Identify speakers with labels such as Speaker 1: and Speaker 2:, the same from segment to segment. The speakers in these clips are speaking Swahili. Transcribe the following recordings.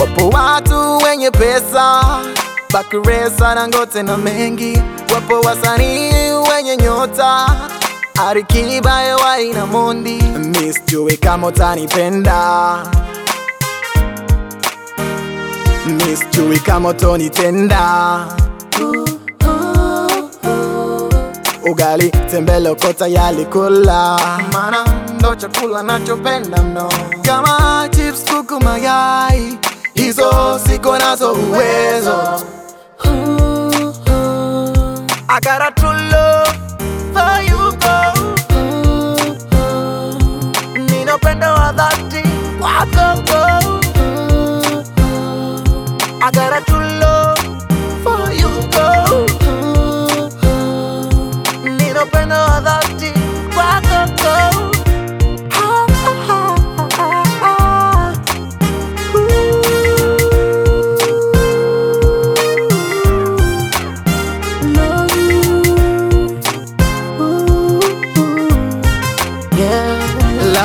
Speaker 1: Wapo watu wenye pesa Bakhresa na Ngote na mengi. Wapo wasanii wenye nyota Alikiba Ewai na Mondi. Mi sijui kama utanipenda, mi sijui kama utonitenda. Ugali tembele uko tayari kula, mana ndo chakula nachopenda mno, kama chips, kuku, mayai, hizo siko nazo uwezo. I got a true love for you girl, nina upendo wa dhati wako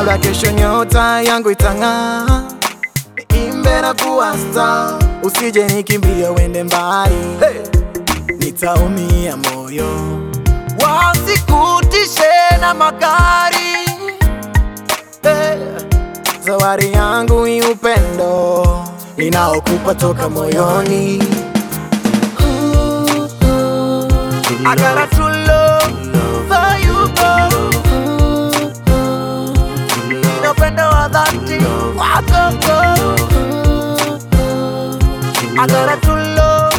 Speaker 1: Labda kesho nyota yangu itang'aa, imbe na kuwa star, usije nikimbia uende mbali. Hey. Nitaumia moyo, wasikutishe na magari. Hey. Zawadi yangu ni upendo. Ninaokupa toka moyoni. uh, got dhati wako. I got a true love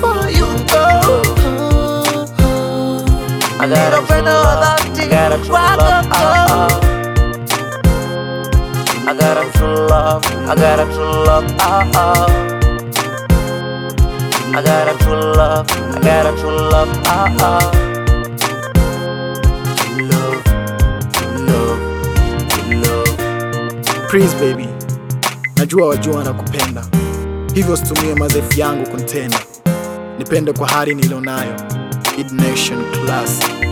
Speaker 1: for you girl.
Speaker 2: I got a
Speaker 1: wa
Speaker 2: love.
Speaker 1: dhati
Speaker 2: I got a true
Speaker 1: wako.
Speaker 2: I got a true love. I got a true love. Ah, ah. I got a true love. I got a true love. Ah, ah.
Speaker 1: Please baby, najua wajua na kupenda, hivyo situmie mazefu yangu kuntenda, nipende kwa hali nilionayo. Kid Nation Classic.